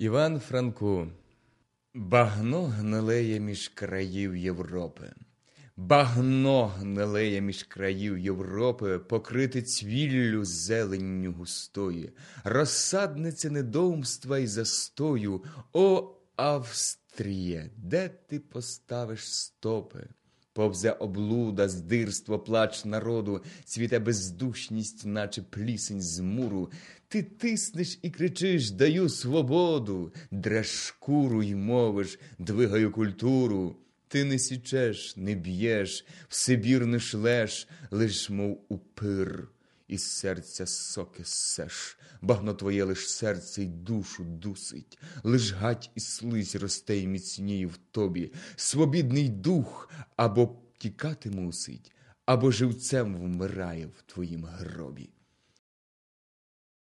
Іван Франко, багно гнилеє між країв Європи. Багно гнилеє між країв Європи, покрите цвіллю зеленню густої, розсадниця недоумства й застою. О, Австріє, де ти поставиш стопи? Повзе облуда, здирство, плач народу, цвіте бездушність, наче плісень з муру. Ти тиснеш і кричиш Даю свободу, дреш шкуру й мовиш, двигаю культуру. Ти не січеш, не б'єш, в Сибір не шлеш, лиш мов упир, із серця соки сеш, багно твоє лиш серце й душу дусить, лиш гать і слизь росте й міцніє в тобі, свобідний дух або тікати мусить, або живцем вмирає в твоїм гробі.